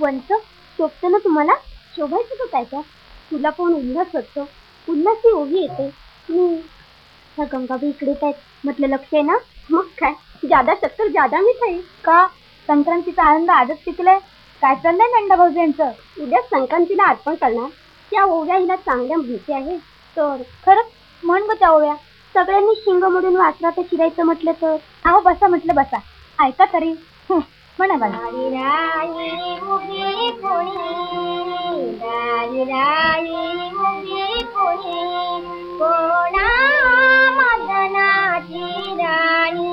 वंच शोभतं ना तुम्हाला? शोभायचं का काय का तुला कोण उल्हास होतो उल्हास उभी येते. मी ह्या गंगाबाई इकडे काय म्हटलं लक्ष आहे ना? मग काय? जादा शक्कर जादा मिठाई. का? संक्रांतीचा आनंद आजच टिकलाय? काय चाललंय नंदा भाऊजी यांचं उद्या संक्रांतीला अर्पण करणार त्या ओव्या हिला चांगल्या माहिती आहे तर खरंच म्हण ग त्या ओव्या सगळ्यांनी शिंग मोडून वासरात शिरायचं म्हटलं तर अहो बसा म्हटलं बसा ऐका तरी हं, म्हणा मला कोणा मदनाची राणी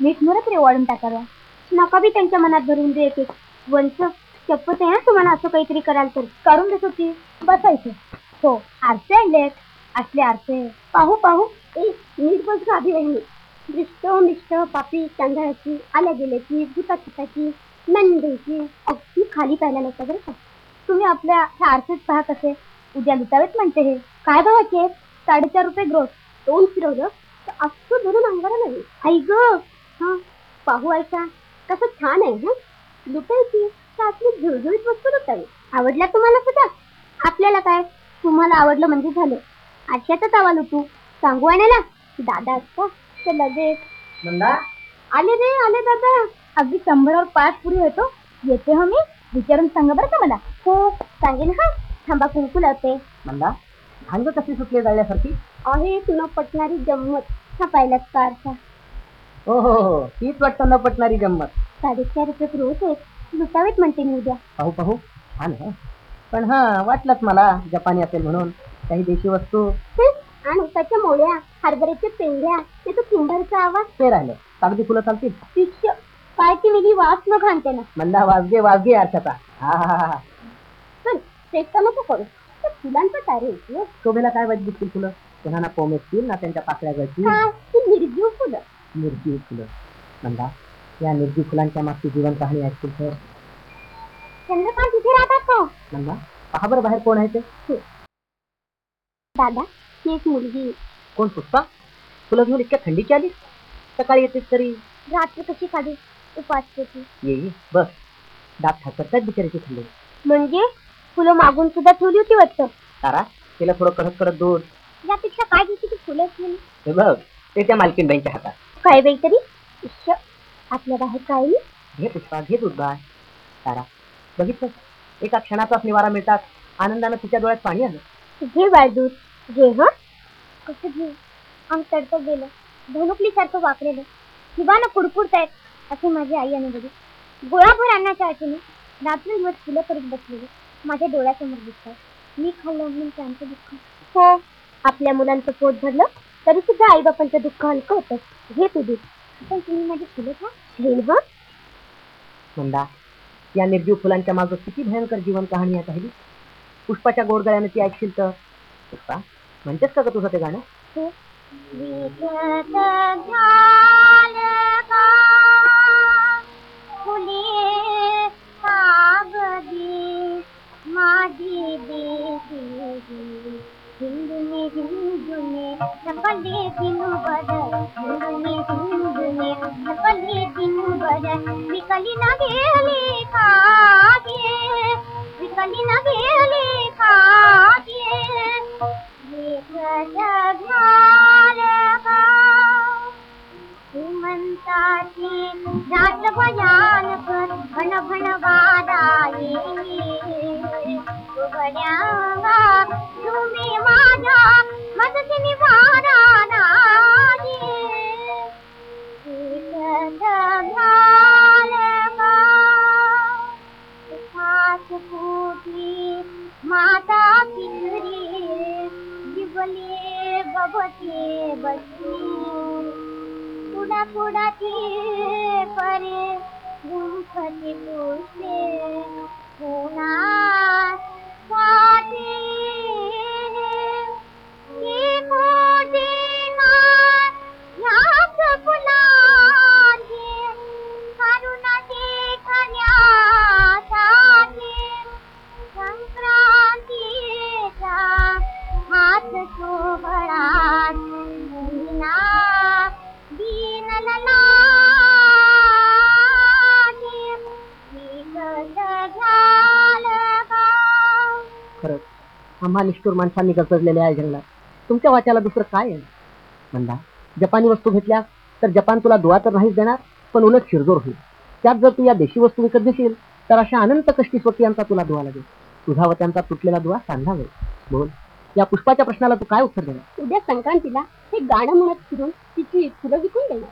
मीठ मुरत वाढून टाकावा नका बी त्यांच्या मनात भरून दे एक वंच शपथ आहे ना तुम्हाला असं काहीतरी कराल तर? काढून देतो की बसायचं. हो आरसे आणले असले आरसे. पाहू पाहू. ए नीट बस गाभी वहिनी दृष्ट मिष्ट पापी तांदळाची आल्या गेल्याची भूता चिताची नंदीची. अगदी खाली पाहायला नसता बरं का? तुम्ही आपल्या ह्या आरसेच पहा कसे. उद्या लुटावेत म्हणते हे. काय भावाचे? साडेचार रुपये ग्रोस दोन फिरवलं तर अख्खं भरून अंगारा नाही आई ग! हा पाहू ऐका कसं छान आहे हा? लुटायची तर आपली झुळझुळीत वस्तू लुटावी. आवडल्या तुम्हाला सुद्धा आपल्याला काय? तुम्हाला आवडलं म्हणजे झालं. आठशातच आवा लुटू. सांगू आणायला? दादा असता तर लगेच. नंदा? आले रे आले दादा. अगदी शंभरावर पाच पुरी होतो. येते हो मी? विचारून सांगा बरं का मला. हो सांगेन हा? थांबा कुंकू लावते. नंदा भांग कशी सुटली जाळल्यासारखी आहे तुला पटणारी गंमत. हा पाहिलाच कारचा हो हो हो. तीच वाटतं न पटणारी गंमत. साडेचार रुपये रोज आहेत लुटावेत म्हणते मी उद्या. पाहू पाहू. छान आहे पण हा वाटलंच मला जपानी असेल म्हणून. काही देशी वस्तू. हं, आणि त्याच्या मोळ्या हरभऱ्याच्या पेंढ्या ते तो किंबरचा आवाज. ते राहिलं. कागदी फुलं चालतील. शिष्य काय ती मिली वास न घालते ना. मंदा वाजगे वाजगे अर्षाचा हा हा हा हा. पण चेष्टा नको करू. त्या फुलांचा तारे येते शोभेला काय वाईट दिसतील फुलं? पुन्हा ना पोमेसतील ना त्यांच्या पाकळ्या गळतील? हा ती निर्जीव फुलं. निर्जीव फुलं. मंदा या निर्जीव फुलांच्या मागची जीवन कहाणी ऐकतील तर? चंद्रकांत तिथे राहतात का? पहा बरं बाहेर कोण आहे ते. दादा ही एक मुलगी. कोण पुष्पा? फुलं घेऊन इतक्या थंडीची आली? सकाळी येतेस तरी? रात्र कशी काढू उपास होती. ये ये बस. दात ठाकरतात बिचारीची थंडी. म्हणजे? फुलं मागून सुद्धा ठेवली होती वाटतं? तारा तिला थोडं कडक कडक दूध. यापेक्षा काय दिवशी ती फुलं ठेवली हे बघ ते त्या मालकीनबाईंच्या हातात. काय बाई तरी? इश्श, आपल्या बाहेर काय? घे पुष्पा घे दूध बाळ. तारा बघितलं? एका क्षणाचाच निवारा मिळतात. आनंदानं तिच्या डोळ्यात पाणी आलं. घे बाळदूत घे हा? कसं घे? अंग तडतड गेलं. धनुकली सारखं वाकलेलं. शिवानं कुडकुडतायत असे माझी आई आणि बघित गोळाभर अन्नाच्या आठवणी रात्रभर फुलं करीत बसलेली. माझ्या डोळ्यासमोर दिसतात. मी खाल्लं म्हणून त्यांचं दुःख. हो. आपल्या मुलांचं पोट भरलं. तरी सुद्धा आई बापांचं दुःख हलकं होतं. घे तू दूध. पण तुम्ही माझी फुलं खा. घेईन हा मंदा या निर्जीव फुलांच्या मागं किती भयंकर जीवन कहाणी आहे. पाहिली पुष्पाच्या गोडगळ्यानं ती ऐकशील तर. पुष्पा म्हणतेस का ग तुझं ते गाणं? हिंदुने हिंदुने सकले दिनु बर हिंदुने हिंदुने सकले दिनु बर विकली न गेली खागे विकली न गेली वटे बसली पुढा पुढाची परे गुंफते पुष्पे पुन्हा स्वाती की खरंच. आम्हा निष्ठूर माणसांनी गजबजलेले आहे जंगलात. तुमच्या वाट्याला दुसरं काय आहे? म्हणला जपानी वस्तू घेतल्या तर जपान तुला दुवा तर नाहीच देणार पण उलट शिरजोर होईल. त्यात जर तू या देशी वस्तू विकत घेशील तर अशा अनंत कष्टी स्वकीयांचा तुला दुवा लागेल. तुझा व त्यांचा तुटलेला दुवा सांधा होईल. बोल या पुष्पाच्या प्रश्नाला तू काय उत्तर देणार? उद्या संक्रांतीला हे गाणं म्हणत फिरून तिची फुलं विकून देणार.